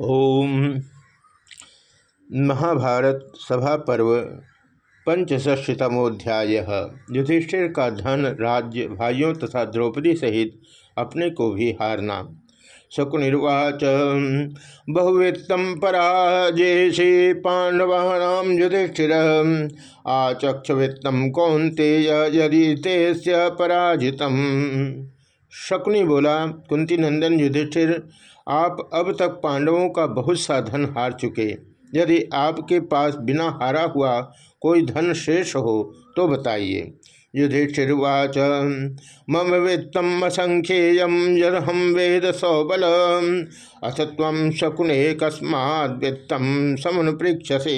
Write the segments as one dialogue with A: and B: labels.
A: ओम। महाभारत सभा पर्व पंचष्टमोध्याय युधिष्ठिर का धन, राज्य, भाइयों तथा द्रौपदी सहित अपने को भी हारना। शकुनिर्वाच बहुवित्तम पराजेशे पांडवानाम युधिष्ठिर आचक्ष वित्तम कौंते यदि तेस्य पराजितम। शकुनि बोला कुंती नंदन युधिष्ठिर आप अब तक पांडवों का बहुत सा धन हार चुके। यदि आपके पास बिना हारा हुआ कोई धन शेष हो तो बताइए। युधिष्ठिर्वाच, मम वित्तम असंख्येयम यद हम वेद सौबल अथ तम शकुने कस्मात् वित्तम समन पृक्षसे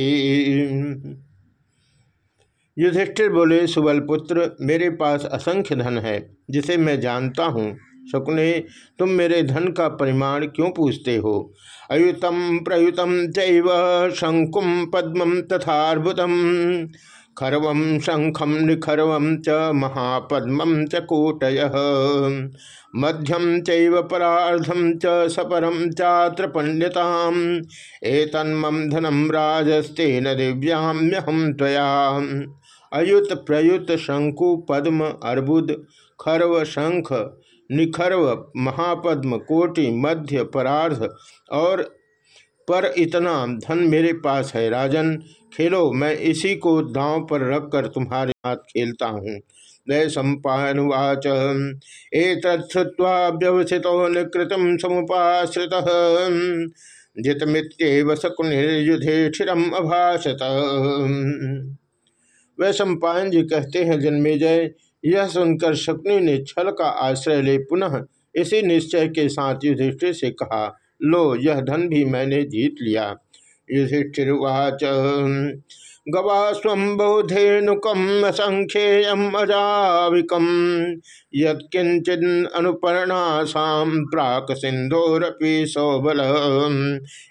A: युधिष्ठिर बोले सुबल पुत्र मेरे पास असंख्य धन है, जिसे मैं जानता हूँ। शकुने, तुम मेरे धन का परिमाण क्यों पूछते हो? अयुतम प्रयुतम चैव शंकुम पद्म तथार्बुदम खरव शंखम निखरव च महापद्म च कूटय। मध्यम चैव परार्धम च सपरम चात्र पंडिताम एतन्मम धनम राजस्तेन दिव्याम्यहम त्वया। अयुत प्रयुत शंकु पद्म अर्बुद खरव शंख निखर्व, महापद्म, कोटि, मध्य, परार्ध और पर इतना धन मेरे पास है। राजन, खेलो, मैं इसी को दांव पर रखकर तुम्हारे हाथ खेलता हूँ। वै सम्पावाच एतत्वा व्यवसितो निकृतम समुपाश्रित। जितमित्येव शकुनिर्युधिष्ठिरम अभाषत। वै सम्पायन जी कहते हैं, जन्मेजय यह सुनकर शकुनी ने छल का आश्रय ले पुनः इसी निश्चय के साथ युधिष्ठिर से कहा, लो, यह धन भी मैंने जीत लिया युधिष्ठिर वाच गवा स्व बहुधेनुकम असंख्येयम अजाविकम यत्किंचन अनुपर्णासाम प्राक सिंधोरपि सौबल।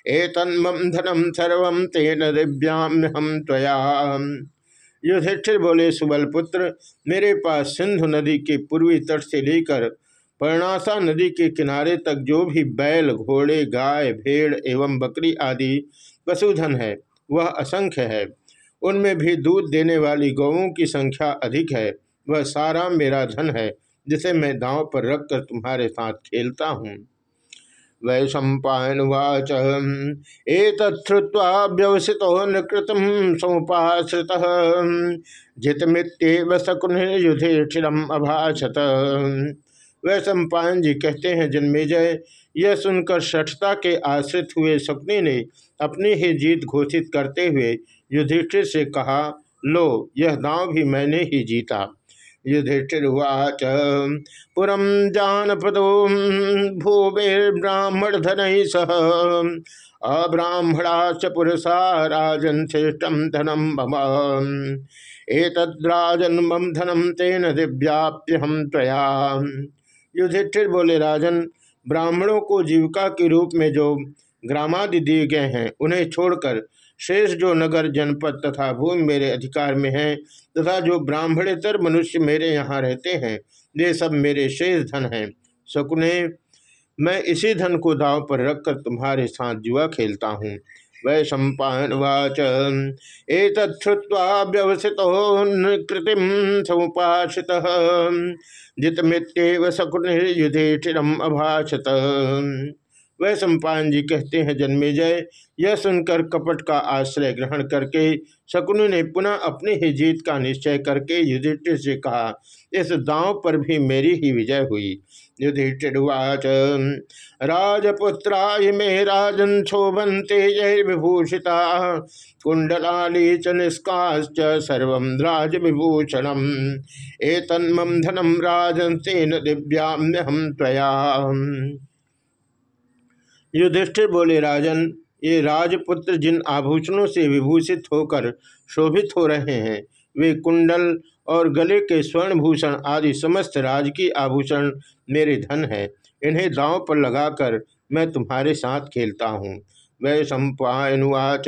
A: एतन्मम धनम सर्व तेन दिव्याम हम त्वया। युधिष्ठिर बोले सुबल पुत्र मेरे पास सिंधु नदी के पूर्वी तट से लेकर पर्णासा नदी के किनारे तक जो भी बैल, घोड़े, गाय, भेड़ एवं बकरी आदि पशुधन है, वह असंख्य है। उनमें भी दूध देने वाली गौों की संख्या अधिक है, वह सारा मेरा धन है, जिसे मैं दांव पर रखकर तुम्हारे साथ खेलता हूँ। वै सम्पावाच एतत्वा व्यवसितो नृत समुपाश्रित। जितमित्येव शकुन युधिष्ठिरम अभाषत। वह सम्पायन जी कहते हैं, जन्मेजय, यह सुनकर षठता के आश्रित हुए शकुनी ने अपनी ही जीत घोषित करते हुए युधिष्ठिर से कहा, लो, यह दांव भी मैंने ही जीता। युधिष्ठिर्वाच। पुरम जानपदो भूमिर्ब्राह्मण धन सह। अब्राह्मणा च पुरुषा राजन धनम मम। एतद्राजन मम धनम तेन दिव्याप्य हम त्वया। युधिष्ठिर बोले, राजन, ब्राह्मणों को जीविका के रूप में जो ग्रामादि दिए गए हैं, उन्हें छोड़कर शेष जो नगर, जनपद तथा भूमि मेरे अधिकार में है तथा जो ब्राह्मणेतर मनुष्य मेरे यहाँ रहते हैं ये सब मेरे शेष धन हैं। शकुने, मैं इसी धन को दाव पर रखकर तुम्हारे साथ जुआ खेलता हूँ। वै सम्पावाच एतत्वा व्यवसित कृतिम समुपाशित जितमित्यव शकुन युधिष्ठिरम अभाषत। वह सम्पान जी कहते हैं जन्मेजय यह सुनकर कपट का आश्रय ग्रहण करके शकुनु ने पुनः अपनी ही जीत का निश्चय करके युधिष्ठिर से कहा, इस दांव पर भी मेरी ही विजय हुई। युधिष्ठिर्वाच राजपुत्रा मे राजन शोभंते जय विभूषिता कुंडलाली च निष्काश्च सर्व राज विभूषणम एतन्मम धनम राजन तेन दिव्याम्य हम त्वया। युधिष्ठिर बोले, राजन, ये राजपुत्र जिन आभूषणों से विभूषित होकर शोभित हो रहे हैं, वे कुंडल और गले के स्वर्णभूषण आदि समस्त राजकीय आभूषण मेरे धन है, इन्हें दांव पर लगाकर मैं तुम्हारे साथ खेलता हूँ। वै सम्पावाच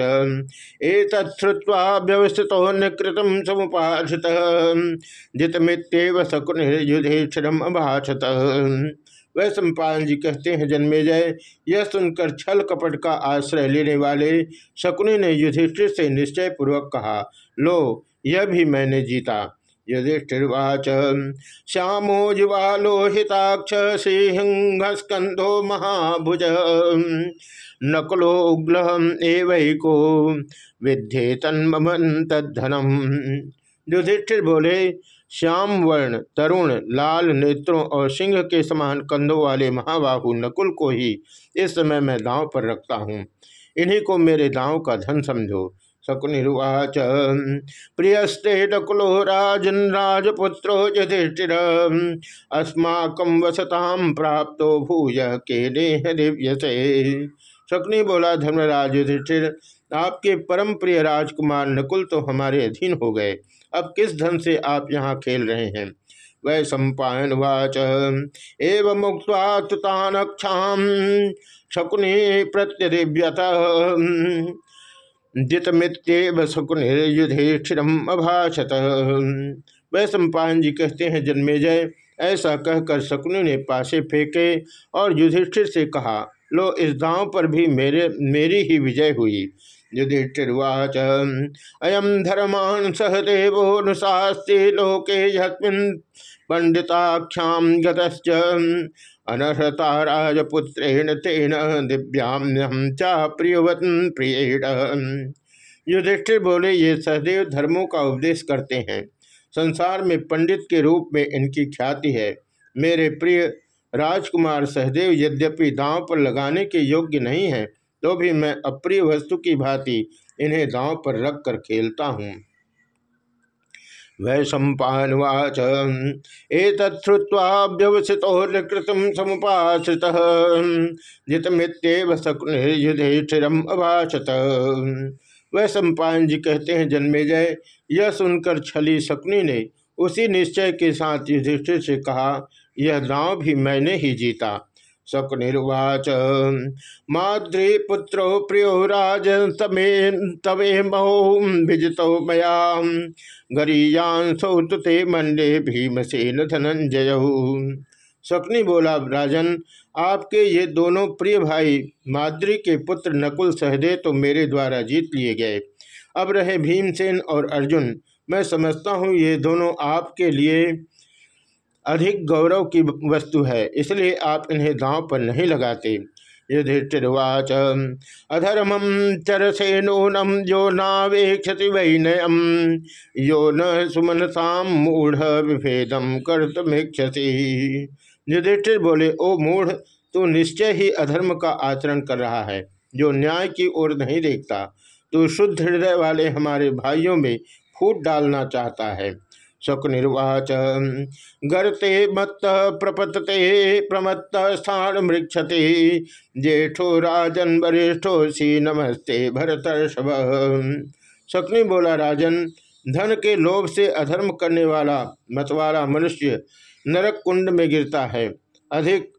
A: एतत्वा व्यवस्थित निकृतम समुपाषित जितमित्यव शकुन युधिष्ठिरम अभाषत। वह सम्पायन जी कहते हैं, जन्मे जय यह सुनकर छल कपट का आश्रय लेने वाले शकुनी ने युधिष्ठिर से निश्चय पूर्वक कहा, लो, यह भी मैंने जीता। युधिष्ठिर्वाच श्यामो युवा लोहिताक्ष सिंहस्कंधो महाभुज। नकलोग्लहम एवैको विद्ये तन्मन तद्धनम युधिष्ठिर बोले श्याम वर्ण तरुण, लाल नेत्रों और सिंह के समान कंधों वाले महाबाहु नकुल को ही इस समय मैं दांव पर रखता हूँ। इन्हीं को मेरे दांव का धन समझो। शकुनिर्वाच प्रियस्ते नकुलो राजन राजपुत्रो युधिष्ठिर, अस्माक वसताम प्राप्त भूय के देह दिव्य से। शकुनी बोला, धर्मराज युधिष्ठिर, आपके परम प्रिय राजकुमार नकुल तो हमारे अधीन हो गए। अब किस धन से आप यहाँ खेल रहे हैं? वै सम्पायन वाच। एवं मुक्तान शकुनि प्रत्यदिव्यत। जितमित्यव शकुनिर्युधिष्ठिरम अभाषत। वह सम्पायन जी कहते हैं, जन्मेजय, ऐसा कहकर शकुनि ने पासे फेंके और युधिष्ठिर से कहा, लो इस दांव पर भी मेरे, मेरी ही विजय हुई। युधिष्ठिर्वाच अयम धर्मान सहदेवो नुशास्ति लोके यस्मिन् पंडिताख्याम गतश्च अनर्हता राजपुत्रेण तेन दिव्याम चा प्रियवत प्रिय युधिष्ठिर बोले, ये सहदेव धर्मों का उपदेश करते हैं। संसार में पंडित के रूप में इनकी ख्याति है। मेरे प्रिय राजकुमार सहदेव यद्यपि दांव पर लगाने के योग्य नहीं है तो भी मैं अप्रिय वस्तु की भांति इन्हें दांव पर रख कर खेलता हूँ। वै सम्पावाच एतत्वा निकृतम समुपाश्रित। जितमित्यव शकुनिर्युधिष्ठिरम अभाषत वह सम्पायन जी कहते हैं, जन्मे जय। यह सुनकर छली शकुनी ने उसी निश्चय के साथ युधिष्ठिर से कहा, यह दांव भी मैंने ही जीता। शकुनिर्वाच। माद्रीपुत्रो प्रियो राज तवे महो भिजतो मया। गरीयांसो तुते मंडे भीमसेन धनंजय। शकुनी बोला, राजन, आपके ये दोनों प्रिय भाई माद्री के पुत्र नकुल सहदे तो मेरे द्वारा जीत लिए गए। अब रहे भीमसेन और अर्जुन, मैं समझता हूँ ये दोनों आपके लिए अधिक गौरव की वस्तु है, इसलिए आप इन्हें दांव पर नहीं लगाते। युधिष्ठिर्वाच अधर्मम चरसे नूनम जो नावेक्षति वैनयम यो न सुमनसाम मूढ़ विभेदम कर तुमिक्षति युधिष्ठिर बोले, ओ मूढ़, तू निश्चय ही अधर्म का आचरण कर रहा है, जो न्याय की ओर नहीं देखता। तू शुद्ध हृदय वाले हमारे भाइयों में फूट डालना चाहता है। शकुनिर्वाच गर्ते मत्त, प्रपतते प्रमत्त, स्थान मृक्षते। जेठो राजन, वरिष्ठो सी, नमस्ते भरतर्षभ शकुनि बोला, राजन, धन के लोभ से अधर्म करने वाला मतवाला मनुष्य नरक कुंड में गिरता है। अधिक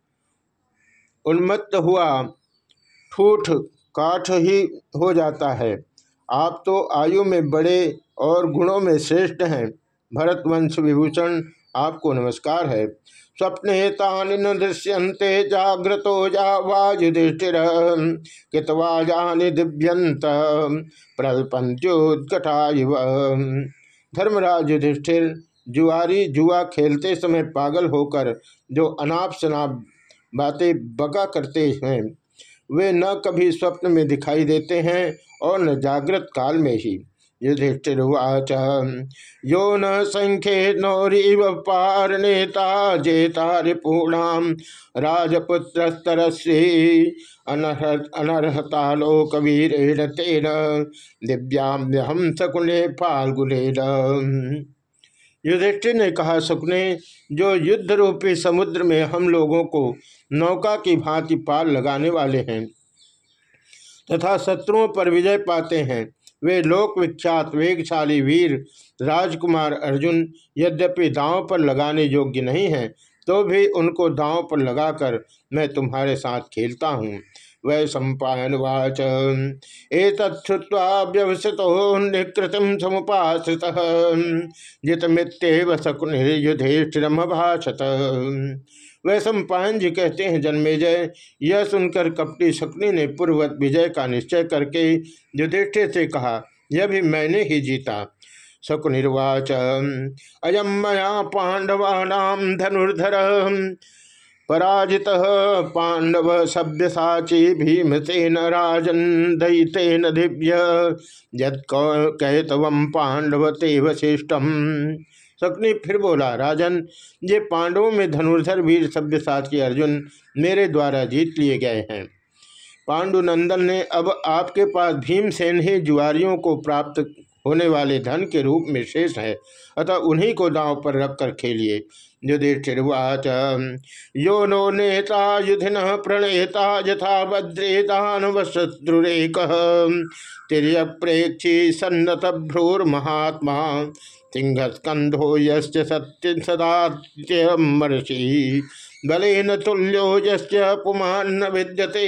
A: उन्मत्त हुआ, ठूठ काठ ही हो जाता है। आप तो आयु में बड़े और गुणों में श्रेष्ठ हैं। भरतवंश विभूषण, आपको नमस्कार है। स्वप्ने तान न दृश्यंते जागृतो जा वायुधिष्ठिर कितवाजानि दिव्यंत प्रल्पंत्योत्कटाइव धर्मराज युधिष्ठिर, जुआरी जुआ खेलते समय पागल होकर जो अनाप शनाप बातें बका करते हैं, वे न कभी स्वप्न में दिखाई देते हैं और न जागृत काल में ही। युधिष्ठिर्वाच। यो न संख्ये नौरीव पारणेता जेता रिपूणाम राजपुत्रस्तरस्वी। अनर्हतालोकवीरेण तेन दिव्याम्यहम शकुने फाल्गुनेन। युधिष्ठिर ने कहा सुकने जो युद्ध रूपी समुद्र में हम लोगों को नौका की भांति पार लगाने वाले हैं तथा शत्रुओं पर विजय पाते हैं वे लोक विख्यात वेगशाली वीर राजकुमार अर्जुन यद्यपि दांव पर लगाने योग्य नहीं हैं तो भी उनको दांव पर लगाकर मैं तुम्हारे साथ खेलता हूँ। वै सम्पावाच एतत्वा व्यवसितो निकृतिम समुपाश्रित। जितमित्यव शकुनिर्युधिष्ठिरम भाषत वह सम्पायन जी कहते हैं जन्मेजय यह सुनकर कपटी शकुनी ने पूर्ववत विजय का निश्चय करके युधिष्ठिर से कहा, यह भी मैंने ही जीता। शकुनिर्वाच अयम मया पांडवानाम धनुर्धर। पराजित पांडव सभ्य साची भीमसेन राजन दयितेन दिव्य। यैतव पांडव ते शकुनी फिर बोला राजन। ये पांडवों में धनुर्धर वीर सभ्य साची अर्जुन मेरे द्वारा जीत लिए गए हैं। पांडुनंदन ने अब आपके पास भीमसेन ही जुआरियों को प्राप्त होने वाले धन के रूप में शेष है। अतः उन्हीं को दांव पर रखकर खेलिए। युधिष्ठिर्वाच, यो नो नेता युधिन प्रणेता यथा वज्रेदान वशत्रुरेक तिर्य प्रेक्षी सन्नत भ्रूर्महात्मा सिंहस्कंधो यस्य सत्य सदात्यमर्षि बलेन तुल्यो पुमान्न विद्यते।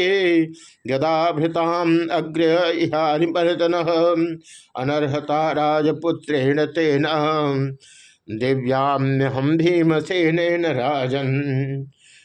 A: गदाभृताम अग्र इहारिमर्दन अनर्हता राजपुत्रेण तेन दिव्याम्यहम भीमसेन राजन।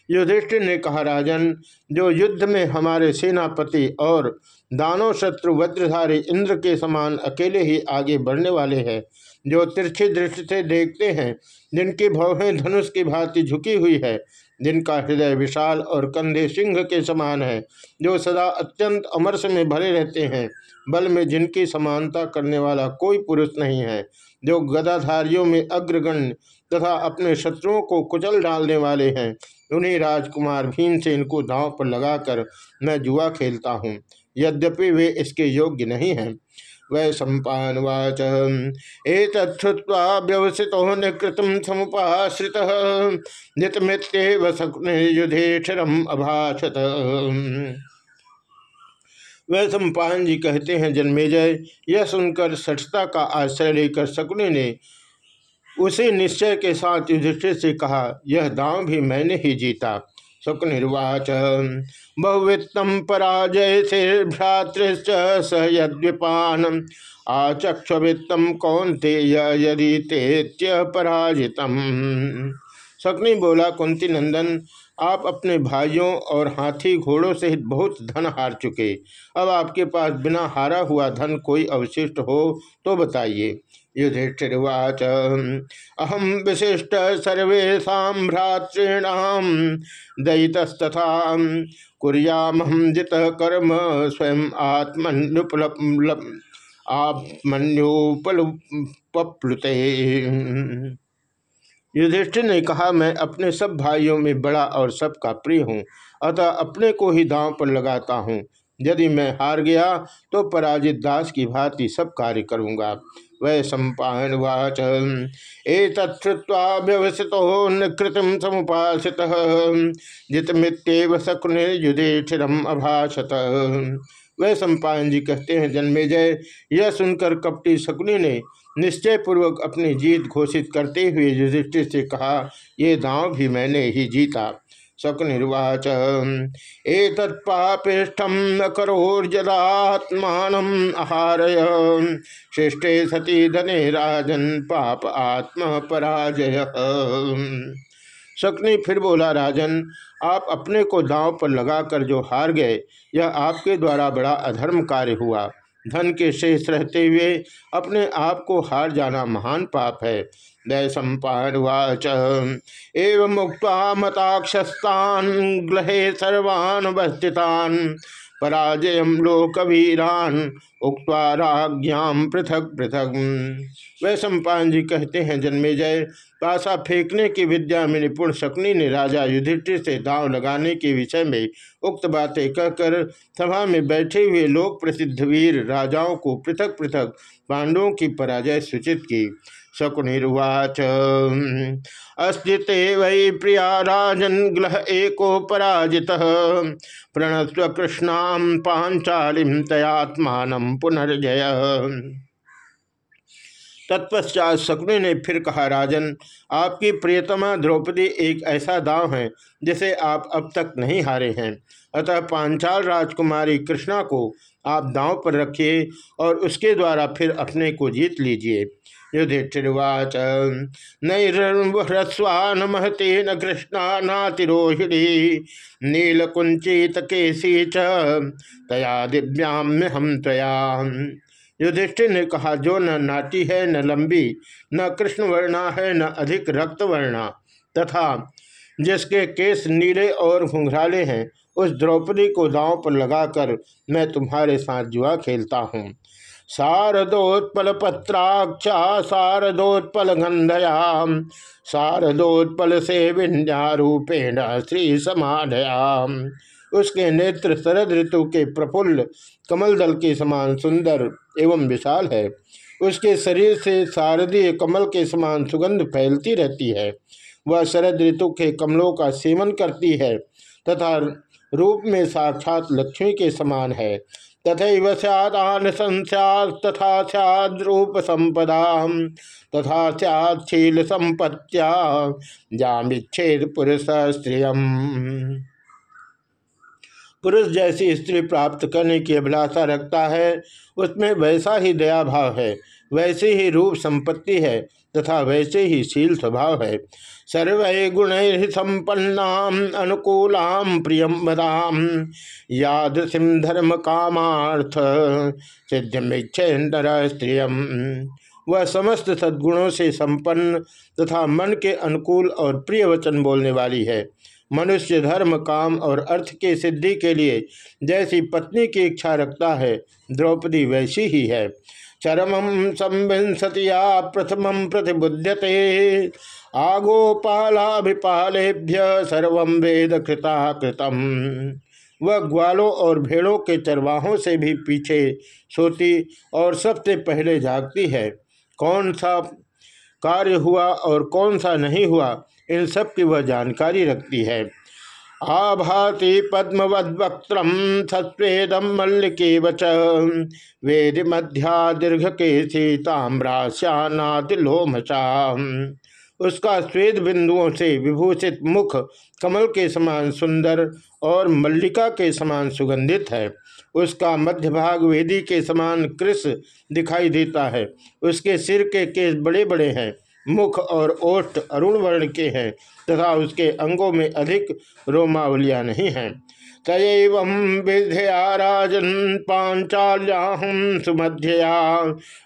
A: युधिष्ठिर ने कहा राजन, जो युद्ध में हमारे सेनापति और दानव शत्रु वज्रधारी इंद्र के समान अकेले ही आगे बढ़ने वाले हैं जो तिरछी दृष्टि से देखते हैं, जिनकी भवें धनुष की भांति झुकी हुई है, जिनका हृदय विशाल और कंधे सिंह के समान है, जो सदा अत्यंत अमरस में भरे रहते हैं, बल में जिनकी समानता करने वाला कोई पुरुष नहीं है, जो गदाधारियों में अग्रगण्य तथा अपने शत्रुओं को कुचल डालने वाले हैं, उन्हीं राजकुमार भीम से इनको दांव पर लगाकर मैं जुआ खेलता हूँ। यद्यपि वे इसके योग्य नहीं हैं। वै सम्पावाच एक व्यवसितो निकृत समुपाश्रित। नितमित्येव युधिष्ठिरम अभाषत। वह सम्पान जी कहते हैं, जन्मेजय, यह सुनकर सठता का आश्रय लेकर शकुनी ने उसी निश्चय के साथ युधिष्ठिर से कहा, यह दांव भी मैंने ही जीता। शुकनिर्वाच बहुवित्तम पराजय से भ्रातृश्च स यद्विपान। आचक्ष वित्तम कौन ते यदि तेत्य पराजितम। शकुनी बोला, कुंती नंदन, आप अपने भाइयों और हाथी घोड़ों सहित बहुत धन हार चुके। अब आपके पास बिना हारा हुआ धन कोई अवशिष्ट हो तो बताइए। युधिष्ठिर्वाच। अहम विशिष्ट सर्वेशा भ्रातृणाम दयितस्तथा कुरियामहम जित कर्म स्वयं आत्मन्युपल आत्मन्युपलुपप्लुते। युधिष्ठिर ने कहा, मैं अपने सब भाइयों में बड़ा और सबका प्रिय हूँ, अतः अपने को ही दांव पर लगाता हूँ। यदि मैं हार गया तो पराजित दास की भांति सब कार्य करूँगा। वै सम्पावाच एतत्वा निकृतिम समुपासित। जितमित्यव शकुनिर्युधिष्ठिरम अभाषत वह सम्पायन जी कहते हैं, जन्मे जय। यह सुनकर कपटी शकुनी ने निश्चय पूर्वक अपनी जीत घोषित करते हुए युधिष्ठिर से कहा, ये दांव भी मैंने ही जीता। शकुनिर्वाच एतत्पापिष्ठम न करोर्जदात्मान आहारय। सती धने राजन पाप आत्म पराजय। शकुनी फिर बोला, राजन, आप अपने को दांव पर लगाकर जो हार गए, यह आपके द्वारा बड़ा अधर्म कार्य हुआ। धन के शेष रहते हुए अपने आप को हार जाना महान पाप है। दैसम्पावाच एवं मुक्त मताक्षस्तान ग्लहे सर्वान् पराजय लोकवीरान उक्वा राज्ञाम पृथक पृथक। सम्पान जी कहते हैं, जन्मे जय। पासा फेंकने की विद्या में निपुण शकुनी ने राजा युधिष्ठिर से दांव लगाने के विषय में उक्त बातें कहकर सभा में बैठे हुए लोक प्रसिद्ध वीर राजाओं को पृथक पृथक पांडवों की पराजय सूचित की। शकुनिर्वाच। अस्ते वै प्रिया राजन ग्लह एको पराजित प्रणस्व कृष्णा पांचालीम तयात्मान पुनर्जय। तत्पश्चात शकुनी ने फिर कहा, राजन, आपकी प्रियतमा द्रौपदी एक ऐसा दाव है, जिसे आप अब तक नहीं हारे हैं। अतः पांचाल राजकुमारी कृष्णा को आप दांव पर रखिए और उसके द्वारा फिर अपने को जीत लीजिए। युधिष्ठिर्वाच। नैरस्वान महते न कृष्णा नातिरोहिणी नीलकुंचित केसी च। तया दिव्याम हम तया युधिष्ठिर ने कहा, जो न नाटी है, न लंबी, न कृष्ण वर्णा है, न अधिक रक्त वर्णा तथा जिसके केस नीले और घुंघराले हैं, उस द्रौपदी को दांव पर लगाकर मैं तुम्हारे साथ जुआ खेलता हूँ। शारदोत्पल पत्राक्षा शारदोत्पल गंधया शारदोत्पल से विन्यारूपेण श्री समाधयाम उसके नेत्र शरद ऋतु के प्रफुल्ल कमल दल के समान सुंदर एवं विशाल है। उसके शरीर से शारदीय कमल के समान सुगंध फैलती रहती है। वह शरद ऋतु के कमलों का सेवन करती है तथा रूप में साक्षात लक्ष्मी के समान है। तथा सैदान संस्यात तथा सैद संपदा तथा सैद संपत्तिया जामिच्छेद पुरुष स्त्रियम। पुरुष जैसी स्त्री प्राप्त करने की अभिलाषा रखता है, उसमें वैसा ही दया भाव है, वैसे ही रूप संपत्ति है तथा वैसे ही शील स्वभाव है। सर्व गुण संपन्ना अनुकूलाम प्रियम मदाम यादृशिम धर्म कामार्थ सिद्धिमिच्छेन्दर स्त्रियम। वह समस्त सद्गुणों से संपन्न तथा मन के अनुकूल और प्रिय वचन बोलने वाली है। मनुष्य धर्म, काम और अर्थ के सिद्धि के लिए जैसी पत्नी की इच्छा रखता है, द्रौपदी वैसी ही है। चरम संविंसतिया प्रथम प्रतिबुध्यते। आगोपालाभिपालेभ्य सर्व वेद कृता कृतम। वह ग्वालों और भेड़ों के चरवाहों से भी पीछे सोती और सबसे पहले जागती है। कौन सा कार्य हुआ और कौन सा नहीं हुआ, इन सब की वह जानकारी रखती है। आभाति पद्मवद्वक्त्रम सत्वेदम मल्लिके वच वेद मध्या दीर्घ के उसका स्वेद बिंदुओं से विभूषित मुख कमल के समान सुंदर और मल्लिका के समान सुगंधित है। उसका मध्य भाग वेदी के समान कृष दिखाई देता है। उसके सिर के केस बड़े बड़े हैं। मुख और ओष्ठ अरुण वर्ण के हैं तथा उसके अंगों में अधिक रोमावलियाँ नहीं हैं। तयव विधया राजन पांचाल्याहम सुमध्यया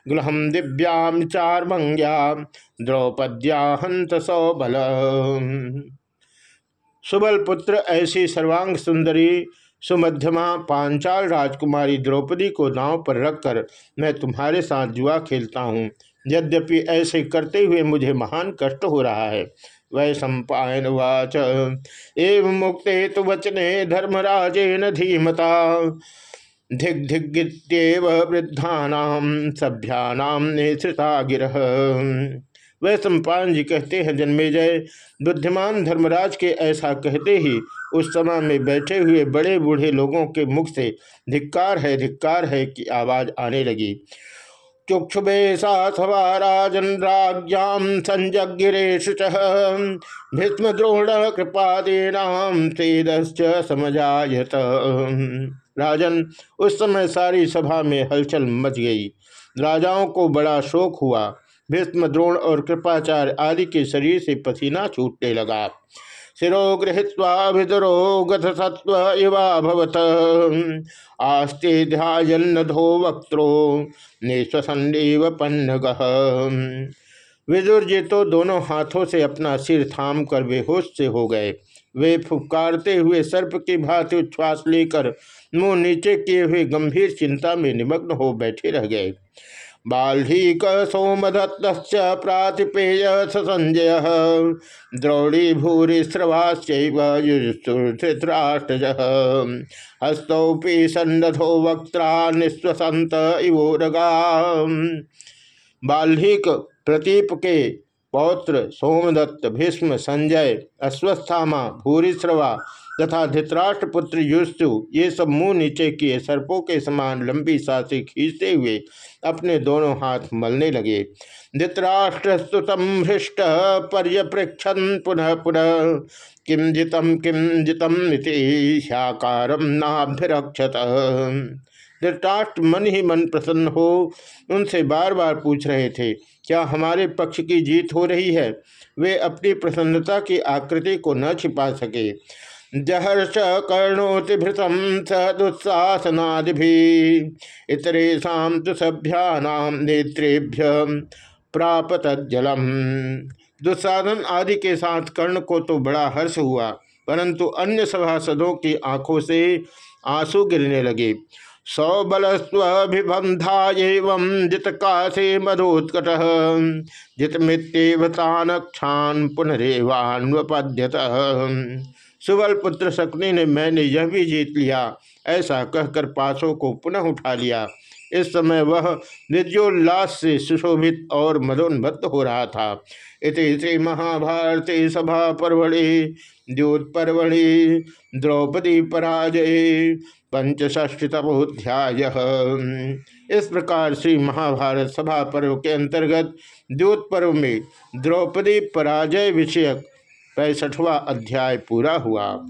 A: गृहम दिव्याम चारमंग्या द्रौपद्या हंत सौबल सुबल पुत्र ऐसी सर्वांग सुंदरी, सुमध्यमा पांचाल राजकुमारी द्रौपदी को नाव पर रखकर मैं तुम्हारे साथ जुआ खेलता हूँ। यद्यपि ऐसे करते हुए मुझे महान कष्ट हो रहा है। वै सम्पायन वाच। एवं मुक्ते तो वचने धर्मराजेन धीमता। धिग धिग्गित्येव वृद्धानाम सभ्यानाम नेश्रिता गिरह वह सम्पान जी कहते हैं जन्मे जय बुद्धिमान धर्मराज के ऐसा कहते ही उस समय में बैठे हुए बड़े बूढ़े लोगों के मुख से धिक्कार है धिक्कार है की आवाज़ आने लगी। चुक्षुबेशा सवा राजन राज्ञाम संजगिरेश भीष्म द्रोण कृपादीनाम तेदश्च समझायत राजन, उस समय सारी सभा में हलचल मच गई। राजाओं को बड़ा शोक हुआ। भीष्म द्रोण और कृपाचार्य आदि के शरीर से पसीना छूटने लगा। शिरो गृहत्वाभिदरो गतसत्व इवाभवत आस्ते ध्यायन्नधो वक्त्रो निश्वसन्नीव पन्नग। विदुर जी तो दोनों हाथों से अपना सिर थाम कर बेहोश से हो गए। वे फुफकारते हुए सर्प की भांति उच्छ्वास लेकर मुँह नीचे किए हुए गंभीर चिंता में निमग्न हो बैठे रह गए। बाल्हीक सोमदत्त प्रातिपेय संजय द्रौड़ी भूरि स्रवाश्चुधृतराष्ट्रज हस्तौपी सन्नधो वक्त्रा निस्वसंत इवोरगा बाल्हीक प्रतीप के पौत्र सोमदत्त, भीष्म, संजय, अश्वस्थामा भूरिश्रवा तथा धृतराष्ट्रपुत्र युस्तु ये सब मुँह नीचे किए, सर्पों के समान लंबी साँसें खींचते हुए अपने दोनों हाथ मलने लगे। धृतराष्ट्रस्तुतम हृष्ट पर्यप्रेक्षन पुनः पुनः किम जितम किम जितम ह्याकारम नाभ्यरक्षत धृतराष्ट्र मन ही मन प्रसन्न हो, उनसे बार बार पूछ रहे थे, क्या हमारे पक्ष की जीत हो रही है? वे अपनी प्रसन्नता की आकृति को न छिपा सके। जहर्ष कर्णोतिभृतम स दुस्साहसनादि इतरेशा तो सभ्याम नेत्रेभ्य प्रापत जलम। दुस्साधन आदि के साथ कर्ण को तो बड़ा हर्ष हुआ, परंतु अन्य सभासदों की आँखों से आँसू गिरने लगे। सौबलस्वभिबंधा एवं जितकाशे मधोत्कट जितमित्येवतानक्षान पुनरेवान्वपद्यत। सुबल पुत्र शकुनी ने मैंने यह भी जीत लिया, ऐसा कहकर पासों को पुनः उठा लिया। इस समय वह निजोल्लास से सुशोभित और मदोन्मत्त हो रहा था। इति श्री महाभारती सभा परवड़ी द्योत परवड़ी द्रौपदी पराजय पंचष्टितमोध्याय इस प्रकार श्री महाभारत सभा पर्व के अंतर्गत द्योत पर्व में द्रौपदी पराजय विषयक पैंसठवा अध्याय पूरा हुआ।